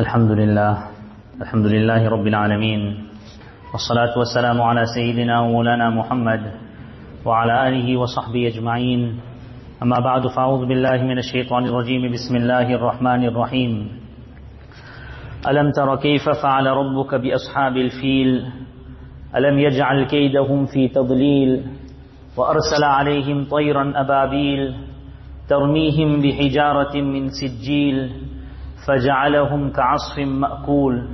الحمد لله الحمد لله رب العالمين والصلاة والسلام على سيدنا ومولانا محمد وعلى آله وصحبه أجمعين. أما بعد فأعوذ بالله من الشيطان الرجيم. بسم الله الرحمن الرحيم. ألم تر كيف فعل ربك بأصحاب الفيل؟ ألم يجعل كيدهم في تضليل؟ وأرسل عليهم طيرا أبابيل ترميهم بحجارة من سجيل؟ فجعلهم كعصف مأكول.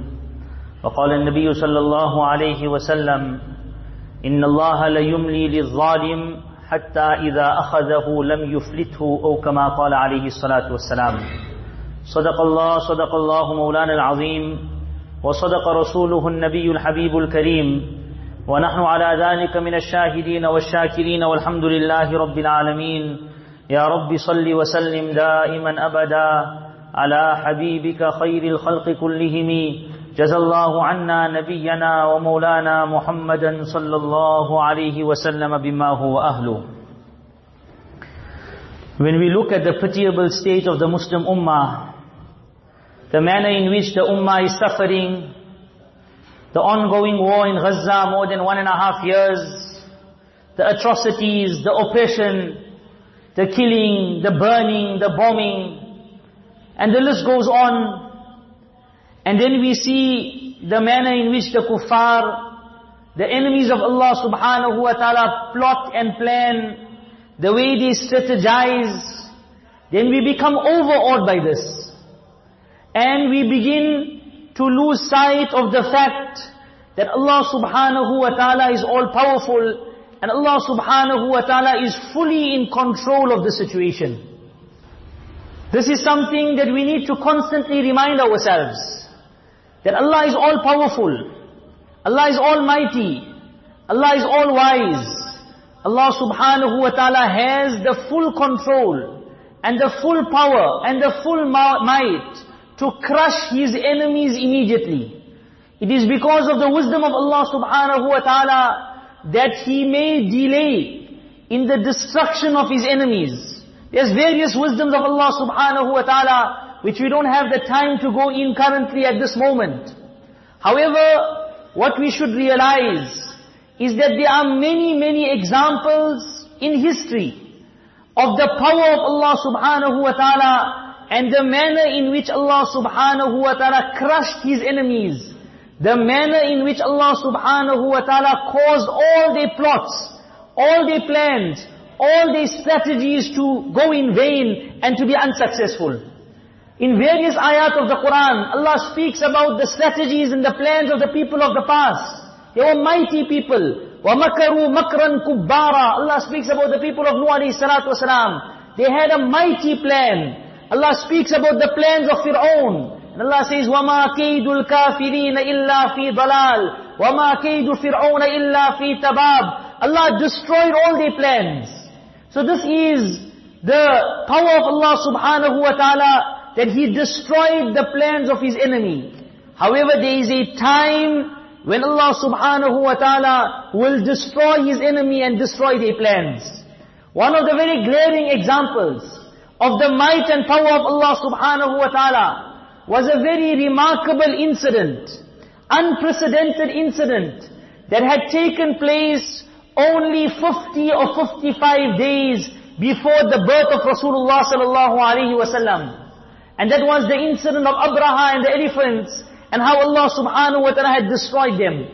وقال النبي صلى الله عليه وسلم إن الله ليملي للظالم حتى إذا أخذه لم يفلته أو كما قال عليه الصلاة والسلام. صدق الله صدق الله مولانا العظيم وصدق رسوله النبي الحبيب الكريم. ونحن على ذلك من الشاهدين والشاكرين والحمد لله رب العالمين. يا رب صل وسلم دائما أبدا. على حبيبك خير الخلق كلهم جزى الله عنا نبينا ومولانا محمدا صلى الله عليه وسلم بما هو أهله When we look at the pitiable state of the Muslim Ummah, the manner in which the Ummah is suffering, the ongoing war in Gaza more than one and a half years, the atrocities, the oppression, the killing, the burning, the bombing, and the list goes on. And then we see the manner in which the kuffar, the enemies of Allah subhanahu wa ta'ala plot and plan, the way they strategize, then we become overawed by this. And we begin to lose sight of the fact that Allah subhanahu wa ta'ala is all powerful and Allah subhanahu wa ta'ala is fully in control of the situation. This is something that we need to constantly remind ourselves. That Allah is all powerful. Allah is almighty. Allah is all wise. Allah subhanahu wa ta'ala has the full control and the full power and the full might to crush His enemies immediately. It is because of the wisdom of Allah subhanahu wa ta'ala that He may delay in the destruction of His enemies. There's various wisdoms of Allah subhanahu wa ta'ala which we don't have the time to go in currently at this moment. However, what we should realize is that there are many, many examples in history of the power of Allah subhanahu wa ta'ala and the manner in which Allah subhanahu wa ta'ala crushed His enemies. The manner in which Allah subhanahu wa ta'ala caused all their plots, all their plans, all their strategies to go in vain and to be unsuccessful. In various ayat of the Quran, Allah speaks about the strategies and the plans of the people of the past. They were mighty people. وَمَكَرُوا مَكْرًا كُبَّارًا Allah speaks about the people of Nuh alayhi salatu wasalam. They had a mighty plan. Allah speaks about the plans of Fir'aun. And Allah says, وَمَا كَيْدُ الْكَافِرِينَ إِلَّا فِي ضَلَالٍ وَمَا كَيْدُ فِرْعَوْنَ إِلَّا فِي تَبَابٍ Allah destroyed all their plans. So this is the power of Allah subhanahu wa ta'ala that He destroyed the plans of His enemy. However, there is a time when Allah subhanahu wa ta'ala will destroy His enemy and destroy their plans. One of the very glaring examples of the might and power of Allah subhanahu wa ta'ala was a very remarkable incident, unprecedented incident that had taken place only 50 or 55 days before the birth of Rasulullah sallallahu alaihi wasallam. And that was the incident of Abraha and the elephants and how Allah subhanahu wa ta'ala had destroyed them.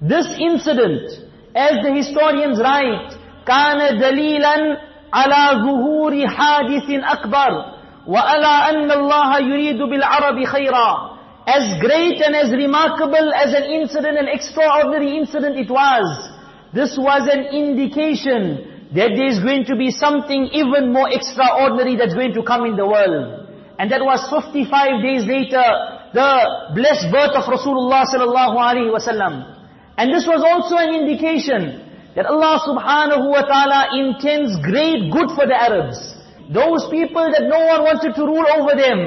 This incident, as the historians write, كان دليلا على ظهور حادث أكبر وَأَلَا أَنَّ اللَّهَ يُرِيدُ بِالْعَرَبِ خَيْرًا As great and as remarkable as an incident, an extraordinary incident it was, this was an indication that there is going to be something even more extraordinary that's going to come in the world. And that was 55 days later, the blessed birth of Rasulullah sallallahu alaihi wasallam. And this was also an indication that Allah subhanahu wa ta'ala intends great good for the Arabs. Those people that no one wanted to rule over them.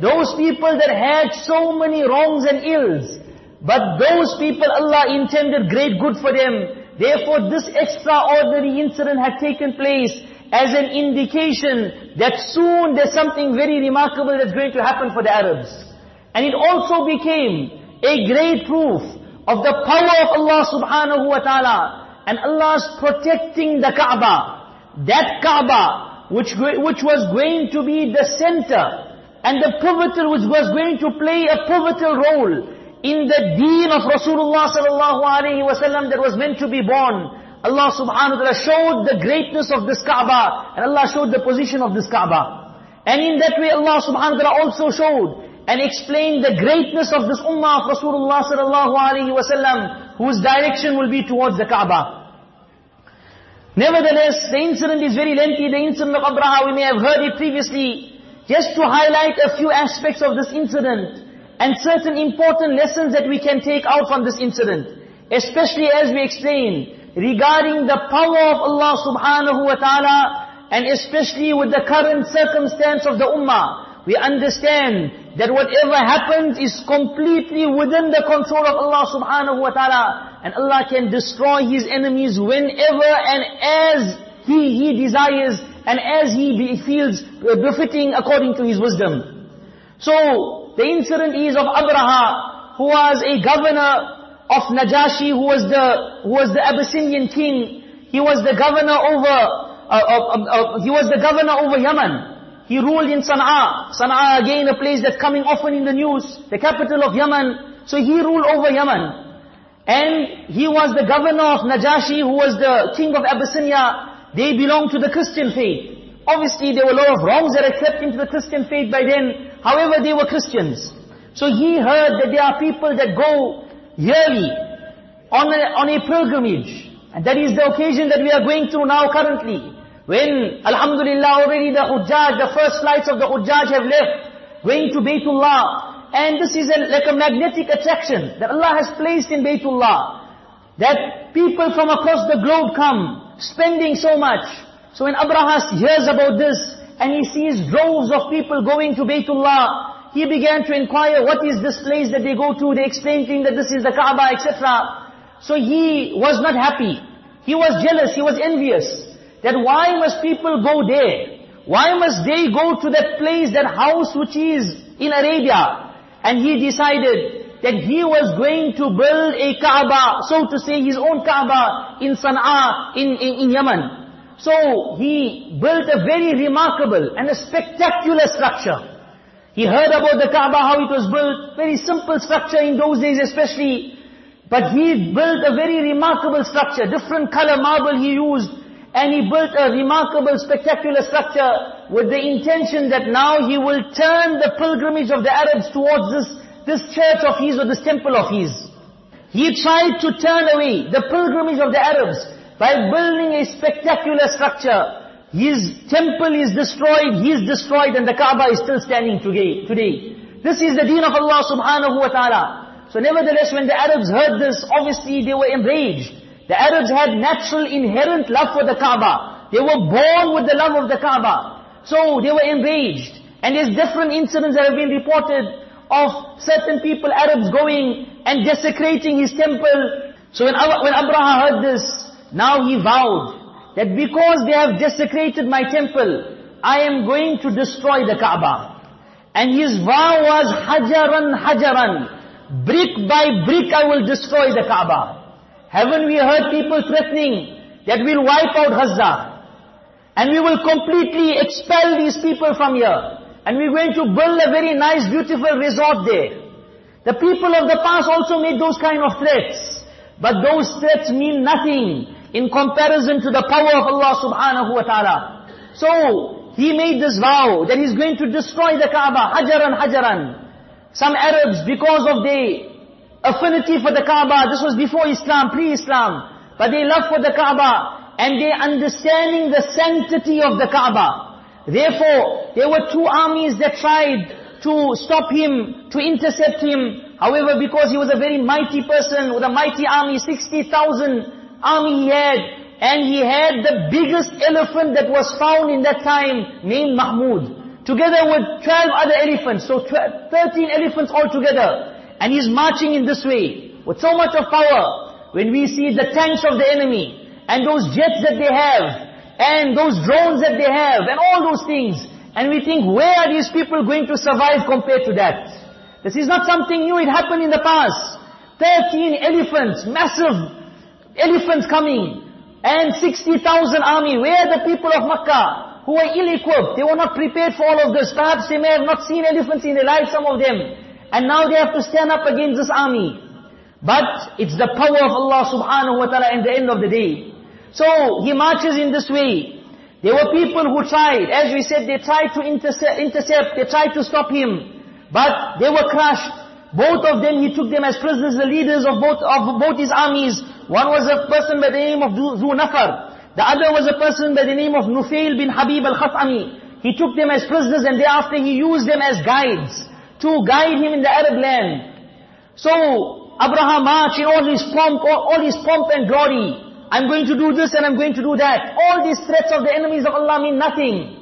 Those people that had so many wrongs and ills. But those people, Allah intended great good for them. Therefore, this extraordinary incident had taken place as an indication that soon there's something very remarkable that's going to happen for the Arabs. And it also became a great proof of the power of Allah subhanahu wa ta'ala and Allah's protecting the Kaaba. That Kaaba, which, which was going to be the center and the pivotal, which was going to play a pivotal role in the deen of Rasulullah sallallahu alaihi wasallam that was meant to be born. Allah subhanahu wa ta'ala showed the greatness of this Kaaba and Allah showed the position of this Kaaba. And in that way Allah subhanahu wa ta'ala also showed and explained the greatness of this ummah of Rasulullah sallallahu alaihi wasallam whose direction will be towards the Kaaba. Nevertheless, the incident is very lengthy, the incident of Abraha, we may have heard it previously. Just to highlight a few aspects of this incident and certain important lessons that we can take out from this incident. Especially as we explain regarding the power of Allah subhanahu wa ta'ala and especially with the current circumstance of the ummah. We understand that whatever happens is completely within the control of Allah subhanahu wa ta'ala. And Allah can destroy His enemies whenever and as He, He desires and as he feels uh, befitting according to his wisdom. So, the incident is of Abraha, who was a governor of Najashi, who was the, who was the Abyssinian king. He was the governor over, uh, uh, uh, he was the governor over Yemen. He ruled in Sana'a. Sana'a again a place that's coming often in the news, the capital of Yemen. So he ruled over Yemen. And he was the governor of Najashi, who was the king of Abyssinia. They belong to the Christian faith. Obviously there were a lot of wrongs that had crept into the Christian faith by then. However, they were Christians. So he heard that there are people that go yearly on a, on a pilgrimage. And that is the occasion that we are going through now currently. When, Alhamdulillah, already the Hujjaj, the first flights of the Hujjaj have left, going to Baytullah. And this is a, like a magnetic attraction that Allah has placed in Baytullah. That people from across the globe come, spending so much. So when Abraha hears about this, and he sees droves of people going to Baytullah, he began to inquire, what is this place that they go to? They explained to him that this is the Kaaba, etc. So he was not happy. He was jealous, he was envious. That why must people go there? Why must they go to that place, that house which is in Arabia? And he decided that he was going to build a Kaaba, so to say his own Kaaba in Sana'a, in, in, in Yemen. So he built a very remarkable and a spectacular structure. He heard about the Kaaba, how it was built, very simple structure in those days especially. But he built a very remarkable structure, different color marble he used, and he built a remarkable, spectacular structure with the intention that now he will turn the pilgrimage of the Arabs towards this this church of his or this temple of his. He tried to turn away the pilgrimage of the Arabs by building a spectacular structure. His temple is destroyed, he is destroyed and the Kaaba is still standing today. This is the deen of Allah subhanahu wa ta'ala. So nevertheless when the Arabs heard this, obviously they were enraged. The Arabs had natural inherent love for the Kaaba. They were born with the love of the Kaaba. So they were enraged. And there's different incidents that have been reported of certain people, Arabs going and desecrating his temple. So when, when Abraha heard this, now he vowed that because they have desecrated my temple, I am going to destroy the Kaaba. And his vow was hajaran hajaran. Brick by brick I will destroy the Kaaba. Haven't we heard people threatening that we'll wipe out Gaza? And we will completely expel these people from here. And we're going to build a very nice, beautiful resort there. The people of the past also made those kind of threats. But those threats mean nothing in comparison to the power of Allah subhanahu wa ta'ala. So, he made this vow that he's going to destroy the Kaaba, hajaran hajaran. Some Arabs, because of their affinity for the Kaaba, this was before Islam, pre-Islam, but they love for the Kaaba, and they understanding the sanctity of the Kaaba. Therefore, there were two armies that tried to stop him, to intercept him. However, because he was a very mighty person with a mighty army, 60,000 army he had, and he had the biggest elephant that was found in that time, named Mahmud, together with 12 other elephants, so 13 elephants altogether. And he's marching in this way, with so much of power. When we see the tanks of the enemy, and those jets that they have, and those drones that they have, and all those things. And we think, where are these people going to survive compared to that? This is not something new, it happened in the past. 13 elephants, massive elephants coming, and 60,000 army. Where the people of Makkah who were ill-equipped? They were not prepared for all of this. Perhaps they may have not seen elephants in their life, some of them. And now they have to stand up against this army. But it's the power of Allah subhanahu wa ta'ala in the end of the day. So he marches in this way. There were people who tried, as we said, they tried to intercept, intercept they tried to stop him. But they were crushed. Both of them, he took them as prisoners, the leaders of both, of both his armies. One was a person by the name of Zu Nafar. The other was a person by the name of Nufail bin Habib al-Khatami. He took them as prisoners and thereafter he used them as guides to guide him in the Arab land. So, Abraha marched in all his pomp, all, all his pomp and glory. I'm going to do this and I'm going to do that. All these threats of the enemies of Allah mean nothing.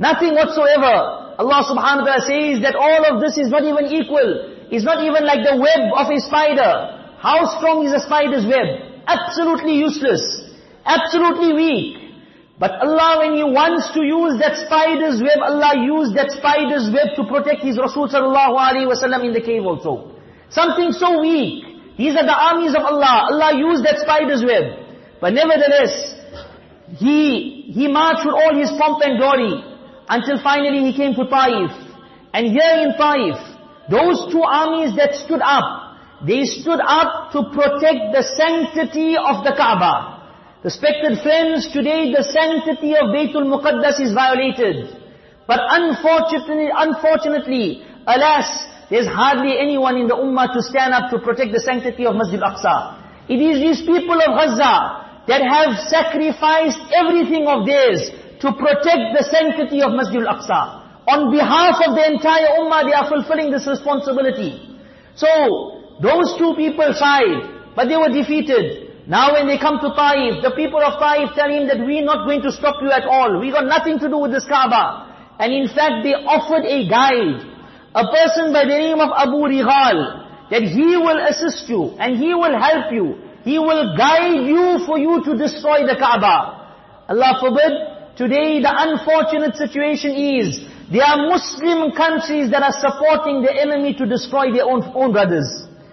Nothing whatsoever. Allah subhanahu wa ta'ala says that all of this is not even equal. It's not even like the web of a spider. How strong is a spider's web? Absolutely useless. Absolutely weak. But Allah when He wants to use that spider's web, Allah used that spider's web to protect His Rasul sallallahu alaihi wasallam in the cave also. Something so weak. These are the armies of Allah. Allah used that spider's web. But nevertheless, he, he marched with all his pomp and glory until finally he came to Taif. And here in Taif, those two armies that stood up, they stood up to protect the sanctity of the Kaaba. Respected friends, today the sanctity of Baytul Muqaddas is violated. But unfortunately, unfortunately, alas, there's hardly anyone in the ummah to stand up to protect the sanctity of Masjid Al-Aqsa. It is these people of Gaza that have sacrificed everything of theirs to protect the sanctity of Masjid al-Aqsa. On behalf of the entire ummah, they are fulfilling this responsibility. So, those two people tried, but they were defeated. Now when they come to Taif, the people of Taif tell him that we're not going to stop you at all. We got nothing to do with this Kaaba. And in fact, they offered a guide, a person by the name of Abu Righal, that he will assist you, and he will help you, he will guide you for you to destroy the Kaaba. Allah forbid, today the unfortunate situation is, there are Muslim countries that are supporting the enemy to destroy their own, own brothers.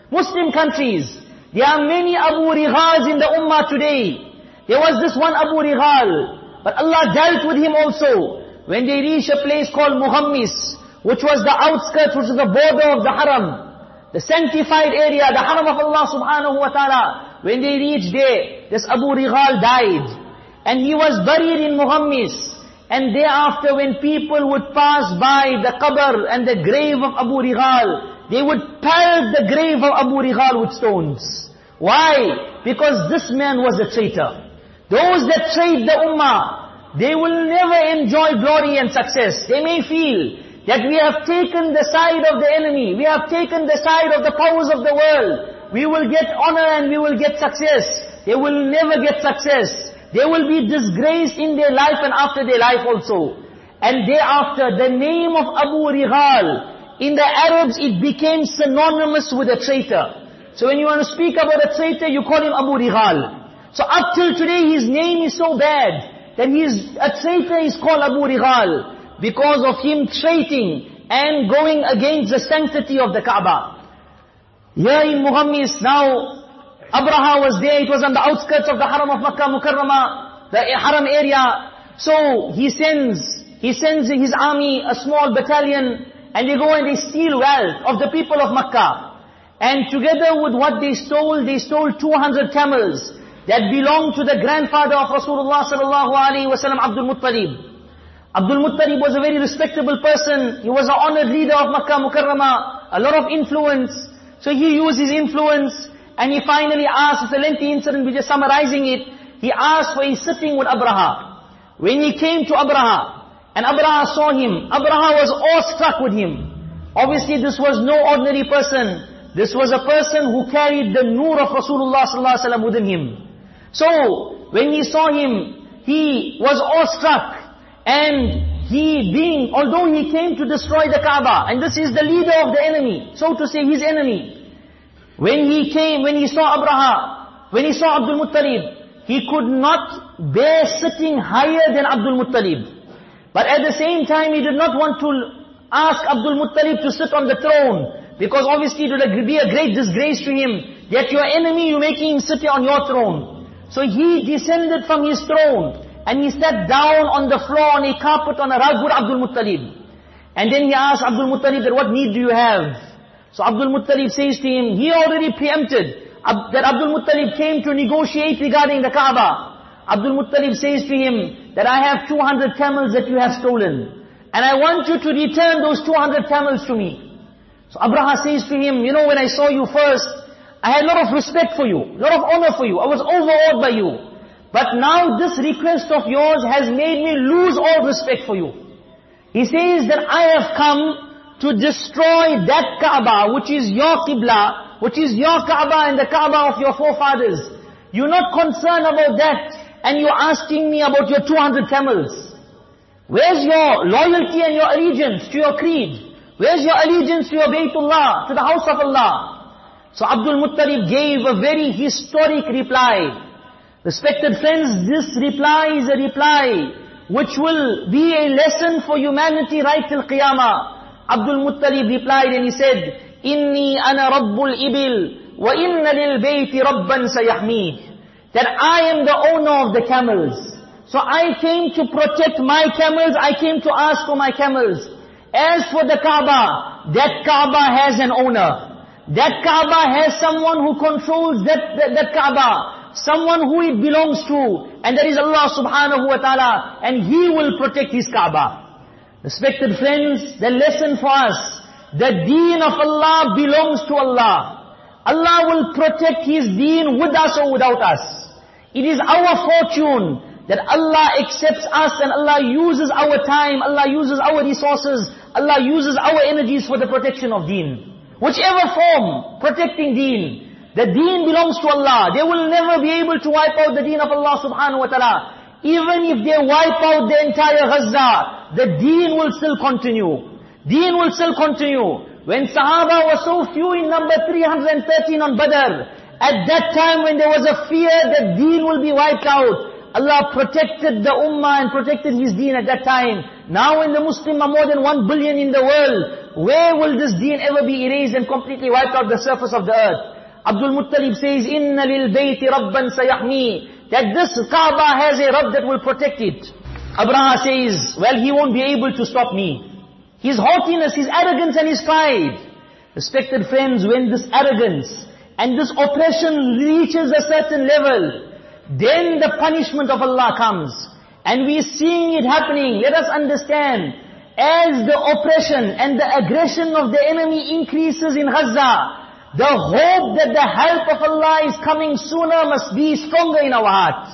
Muslim countries. There are many Abu Righals in the Ummah today. There was this one Abu Righal, but Allah dealt with him also. When they reached a place called Muhammis, which was the outskirts, which was the border of the Haram, the sanctified area, the Haram of Allah subhanahu wa ta'ala, when they reached there, this Abu Righal died. And he was buried in Muhammis. And thereafter when people would pass by the qabr and the grave of Abu Righal, they would pelt the grave of Abu Righal with stones. Why? Because this man was a traitor. Those that trade the ummah, they will never enjoy glory and success. They may feel that we have taken the side of the enemy, we have taken the side of the powers of the world, we will get honor and we will get success. They will never get success. They will be disgraced in their life and after their life also. And thereafter, the name of Abu Righal, in the Arabs it became synonymous with a traitor. So when you want to speak about a traitor, you call him Abu Righal. So up till today his name is so bad, that he is, a traitor is called Abu Righal, because of him traiting and going against the sanctity of the Kaaba. Here in Muhammis now, Abraha was there, it was on the outskirts of the Haram of Makkah Mukarramah, the Haram area. So, he sends, he sends his army, a small battalion, and they go and they steal wealth of the people of Makkah. And together with what they stole, they stole 200 camels that belonged to the grandfather of Rasulullah sallallahu alaihi wasallam, Abdul Muttalib. Abdul Muttalib was a very respectable person. He was an honored leader of Makkah Mukarramah, a lot of influence. So he used his influence and he finally asked, it's a lengthy incident, we're just summarizing it. He asked for a sitting with Abraha. When he came to Abraha, and Abraha saw him, Abraha was awestruck with him. Obviously this was no ordinary person. This was a person who carried the nur of Rasulullah sallallahu alaihi wasallam within him. So, when he saw him, he was awestruck. And he being, although he came to destroy the Kaaba, and this is the leader of the enemy, so to say, his enemy. When he came, when he saw Abraha, when he saw Abdul Muttalib, he could not bear sitting higher than Abdul Muttalib. But at the same time, he did not want to ask Abdul Muttalib to sit on the throne, Because obviously it would be a great disgrace to him that your enemy, you're making him sit on your throne. So he descended from his throne and he sat down on the floor on a carpet on a rug with Abdul Muttalib. And then he asked Abdul Muttalib what need do you have? So Abdul Muttalib says to him, he already preempted that Abdul Muttalib came to negotiate regarding the Kaaba. Abdul Muttalib says to him that I have 200 camels that you have stolen. And I want you to return those 200 camels to me. So Abraha says to him, you know when I saw you first, I had a lot of respect for you, a lot of honor for you. I was overawed by you. But now this request of yours has made me lose all respect for you. He says that I have come to destroy that Kaaba, which is your Qibla, which is your Kaaba and the Kaaba of your forefathers. You're not concerned about that, and you're asking me about your 200 camels. Where's your loyalty and your allegiance to your creed? Where's your allegiance to your Baytullah, to the house of Allah? So Abdul Muttalib gave a very historic reply. Respected friends, this reply is a reply which will be a lesson for humanity right till Qiyamah. Abdul Muttalib replied and he said, Inni ana rabbul ibil, wa inna lil bayti rabban sayahmih. That I am the owner of the camels. So I came to protect my camels, I came to ask for my camels. As for the Kaaba, that Kaaba has an owner. That Kaaba has someone who controls that, that, that Kaaba. Someone who it belongs to. And that is Allah subhanahu wa ta'ala. And He will protect His Kaaba. Respected friends, the lesson for us. The deen of Allah belongs to Allah. Allah will protect His deen with us or without us. It is our fortune that Allah accepts us and Allah uses our time, Allah uses our resources, Allah uses our energies for the protection of deen. Whichever form, protecting deen. The deen belongs to Allah. They will never be able to wipe out the deen of Allah subhanahu wa ta'ala. Even if they wipe out the entire Gaza, the deen will still continue. Deen will still continue. When Sahaba were so few in number 313 on Badr, at that time when there was a fear that deen will be wiped out, Allah protected the ummah and protected His deen at that time. Now when the Muslim are more than one billion in the world, where will this deen ever be erased and completely wiped out the surface of the earth? Abdul Muttalib says, lil bayti rabban sayahmi. That this Kaaba has a Rabb that will protect it. Abraha says, well he won't be able to stop me. His haughtiness, his arrogance and his pride. Respected friends, when this arrogance and this oppression reaches a certain level, then the punishment of Allah comes. And we're seeing it happening. Let us understand, as the oppression and the aggression of the enemy increases in Gaza, the hope that the help of Allah is coming sooner must be stronger in our hearts.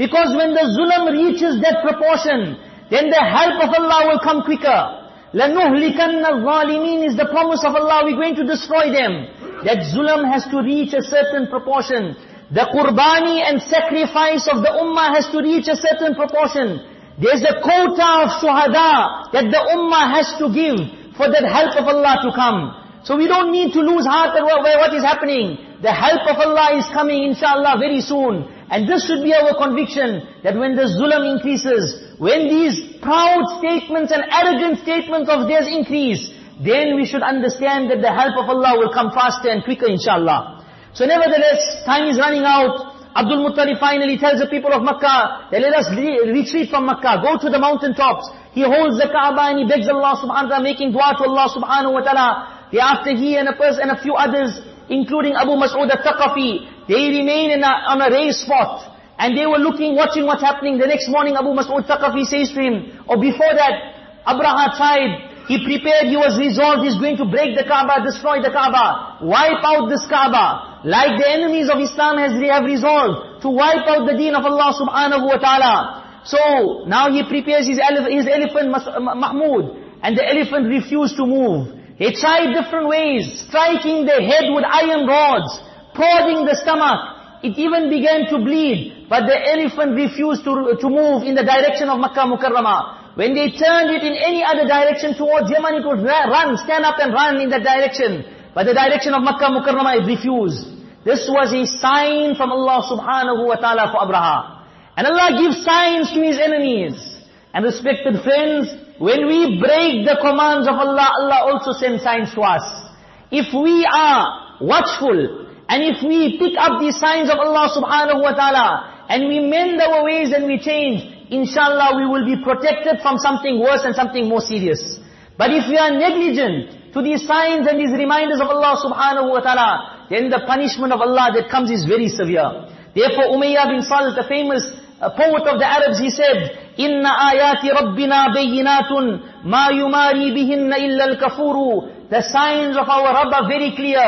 Because when the zulm reaches that proportion, then the help of Allah will come quicker. لَنُهْلِكَنَّ الظَّالِمِينَ is the promise of Allah, we're going to destroy them. That zulm has to reach a certain proportion. The qurbani and sacrifice of the ummah has to reach a certain proportion. There's a quota of shuhada that the ummah has to give for that help of Allah to come. So we don't need to lose heart at what is happening. The help of Allah is coming inshallah very soon. And this should be our conviction that when the zulm increases, when these proud statements and arrogant statements of theirs increase, then we should understand that the help of Allah will come faster and quicker inshallah. So nevertheless, time is running out. Abdul Muttalib finally tells the people of Makkah, let us retreat from Makkah, go to the mountain tops. He holds the Kaaba and he begs Allah subhanahu wa ta'ala, making dua to Allah subhanahu wa ta'ala. Thereafter he and a person and a few others, including Abu Mas'ud al-Thaqafi, they remain in a, on a raised spot. And they were looking, watching what's happening. The next morning Abu Mas'ud al-Thaqafi says to him, or before that, Abraha tried he prepared, he was resolved, he's going to break the Kaaba, destroy the Kaaba, wipe out this Kaaba. Like the enemies of Islam has, have resolved to wipe out the deen of Allah subhanahu wa ta'ala. So, now he prepares his, ele his elephant Mahmud, and the elephant refused to move. He tried different ways, striking the head with iron rods, prodding the stomach. It even began to bleed, but the elephant refused to, to move in the direction of Makkah Mukarramah. When they turned it in any other direction towards Yemen, it would run, stand up and run in that direction. But the direction of Makkah Mukarramah, it refused. This was a sign from Allah subhanahu wa ta'ala for Abraha. And Allah gives signs to His enemies. And respected friends, when we break the commands of Allah, Allah also sends signs to us. if we are watchful, and if we pick up these signs of Allah subhanahu wa ta'ala, and we mend our ways and we change, inshallah we will be protected from something worse and something more serious. But if we are negligent to these signs and these reminders of Allah subhanahu wa ta'ala, then the punishment of Allah that comes is very severe. Therefore Umayyah bin Salt, the famous uh, poet of the Arabs, he said, إِنَّ آيَاتِ رَبِّنَا بَيِّنَاتٌ مَا يُمَارِي بِهِنَّ إِلَّا الْكَفُورُ The signs of our Rabb are very clear.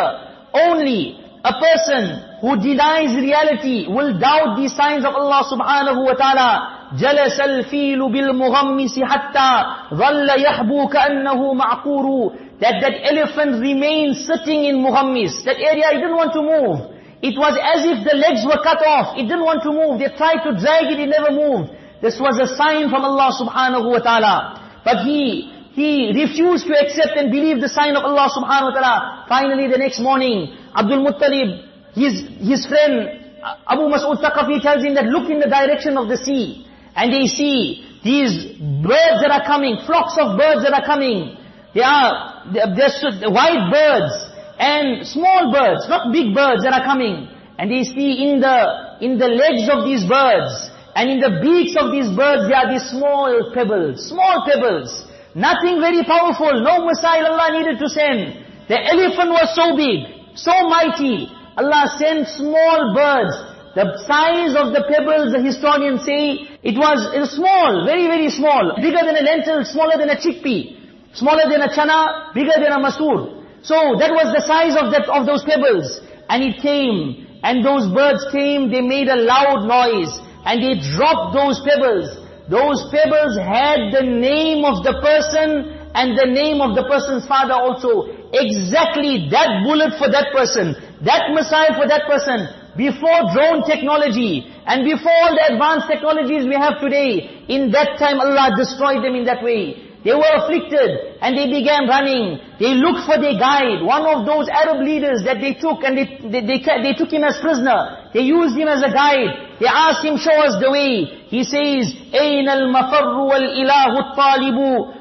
Only a person who denies reality will doubt the signs of Allah subhanahu wa ta'ala. جلس الفيل بالمغمس حتى ظل يحبو كأنه معقور that that elephant remained sitting in Muhammis. That area, he didn't want to move. It was as if the legs were cut off. It didn't want to move. They tried to drag it, it never moved. This was a sign from Allah subhanahu wa ta'ala. But he, he refused to accept and believe the sign of Allah subhanahu wa ta'ala. Finally the next morning, Abdul Muttalib, his, his friend Abu Mas'ud Thaqafi tells him that look in the direction of the sea. And they see these birds that are coming, flocks of birds that are coming. They are, they're white birds and small birds, not big birds that are coming. And they see in the, in the legs of these birds and in the beaks of these birds there are these small pebbles, small pebbles. Nothing very powerful, no missile Allah needed to send. The elephant was so big, so mighty, Allah sent small birds. The size of the pebbles, the historians say, it was, small, very, very small. Bigger than a lentil, smaller than a chickpea. Smaller than a chana, bigger than a masoor. So that was the size of that, of those pebbles. And it came, and those birds came, they made a loud noise, and they dropped those pebbles. Those pebbles had the name of the person, and the name of the person's father also. Exactly that bullet for that person. That missile for that person, before drone technology, and before all the advanced technologies we have today, in that time Allah destroyed them in that way. They were afflicted, and they began running. They looked for their guide, one of those Arab leaders that they took, and they, they, they, they took him as prisoner. They used him as a guide. They asked him, show us the way. He says, أَيْنَ الْمَفَرُّ وَالْإِلَهُ الطَّالِبُ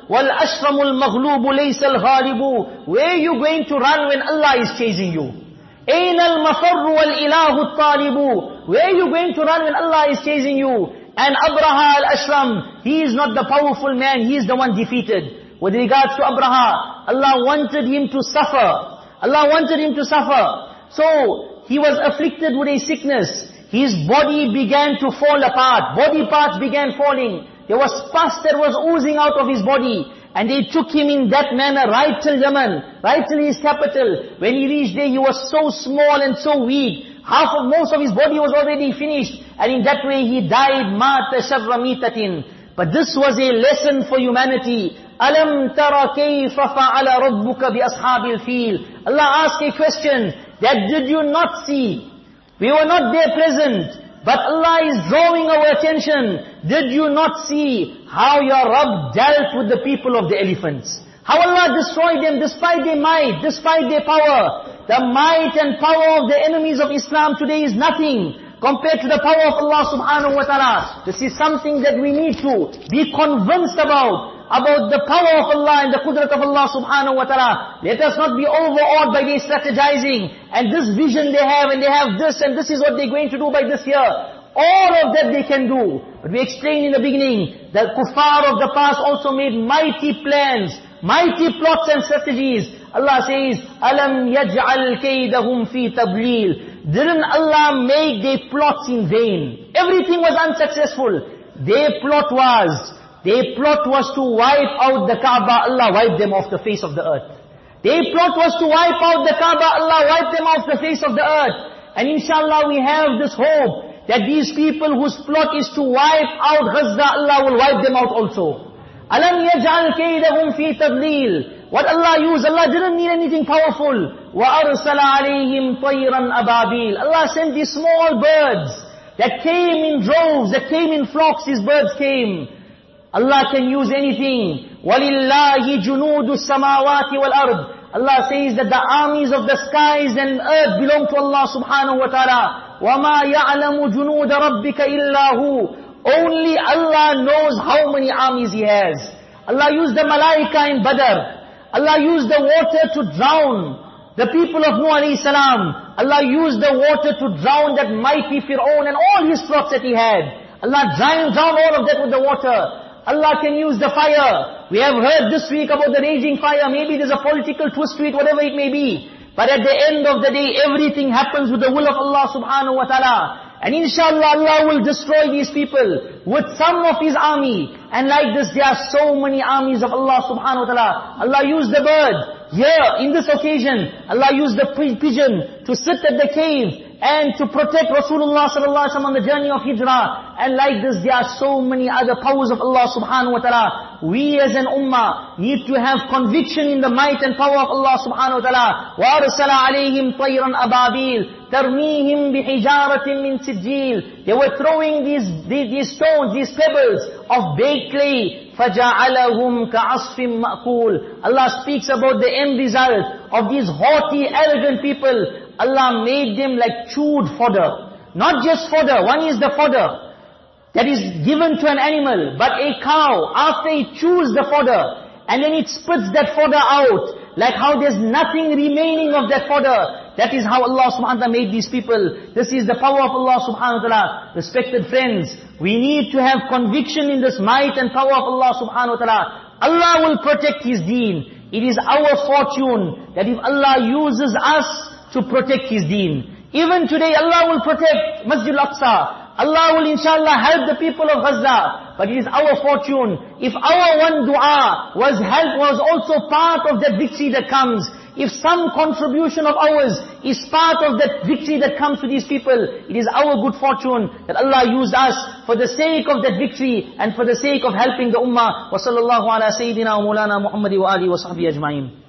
وَالْأَشْرَمُ الْمَغْلُوبُ لَيْسَ الْغَالِبُ Where are you going to run when Allah is chasing you? أين المفر والإله الطالب Where are you going to run when Allah is chasing you? And Abraha al-Ashram, he is not the powerful man, he is the one defeated. With regards to Abraha, Allah wanted him to suffer. Allah wanted him to suffer. So, he was afflicted with a sickness. His body began to fall apart. Body parts began falling. There was pus that was oozing out of his body. And they took him in that manner right till Yemen, right till his capital. When he reached there, he was so small and so weak. Half of, most of his body was already finished. And in that way he died, sharra mitatin. But this was a lesson for humanity. Alam tara kayfa fa'ala rabbuka bi ashabil fil. Allah asked a question that did you not see? We were not there present. But Allah is drawing our attention. Did you not see how your Rabb dealt with the people of the elephants? How Allah destroyed them despite their might, despite their power. The might and power of the enemies of Islam today is nothing compared to the power of Allah subhanahu wa ta'ala. This is something that we need to be convinced about about the power of Allah and the qudrat of Allah subhanahu wa ta'ala. Let us not be overawed by their strategizing and this vision they have and they have this and this is what they're going to do by this year. All of that they can do. But we explained in the beginning that kuffar of the past also made mighty plans, mighty plots and strategies. Allah says, Alam yaj'al kaydahum fi tadlil. Didn't Allah make their plots in vain? Everything was unsuccessful. Their plot was their plot was to wipe out the Kaaba, Allah wiped them off the face of the earth. Their plot was to wipe out the Kaaba, Allah wiped them off the face of the earth. And inshallah we have this hope that these people whose plot is to wipe out Gaza, Allah will wipe them out also. Alam yaj'al kaydahum fi tadlil. What Allah used, Allah didn't need anything powerful. وَأَرْسَلَ عَلَيْهِمْ طَيْرًا أَبَابِيلَ Allah sent these small birds that came in droves, that came in flocks, these birds came. Allah can use anything. وَلِلَّهِ جُنُودُ السَّمَاوَاتِ وَالْأَرْضِ Allah says that the armies of the skies and earth belong to Allah subhanahu wa ta'ala. وَمَا يَعْلَمُ جُنُودَ رَبِّكَ إِلَّا هُ only Allah knows how many armies He has. Allah used the malaika in Badr. Allah used the water to drown The people of Nuh alayhi salam, Allah used the water to drown that mighty Fir'aun and all his flocks that he had. Allah drowned, drowned all of that with the water. Allah can use the fire. We have heard this week about the raging fire. Maybe there's a political twist to it, whatever it may be. But at the end of the day, everything happens with the will of Allah subhanahu wa ta'ala. And inshallah Allah will destroy these people with some of His army. And like this there are so many armies of Allah subhanahu wa ta'ala. Allah used the bird. Here, in this occasion, Allah used the pigeon to sit at the cave and to protect Rasulullah sallallahu alaihi wasallam on the journey of Hijrah. And like this, there are so many other powers of Allah subhanahu wa ta'ala. We as an ummah need to have conviction in the might and power of Allah subhanahu wa ta'ala. وَأَرْسَلَ عَلَيْهِمْ طَيْرًا أَبَابِيلَ تَرْمِيهِمْ بِحِجَارَةٍ مِّن سِجِّيلٍ They were throwing these, these, these stones, these pebbles of baked clay. فَجَعَلَهُمْ كَعَصْفٍ مَأْكُولٍ Allah speaks about the end result of these haughty, arrogant people. Allah made them like chewed fodder. Not just fodder, one is the fodder that is given to an animal, but a cow, after it chews the fodder, and then it spits that fodder out, like how there's nothing remaining of that fodder. That is how Allah subhanahu wa ta'ala made these people. This is the power of Allah subhanahu wa ta'ala. Respected friends, we need to have conviction in this might and power of Allah subhanahu wa ta'ala. Allah will protect His deen. It is our fortune that if Allah uses us to protect His deen. Even today Allah will protect Masjid al-Aqsa. Allah will inshallah help the people of Gaza. But it is our fortune. If our one dua was help, was also part of that victory that comes. If some contribution of ours is part of that victory that comes to these people, it is our good fortune that Allah used us for the sake of that victory and for the sake of helping the ummah. Wa sallallahu ala sayyidina wa mulana Muhammadi wa alihi wa sahbihi ajma'in.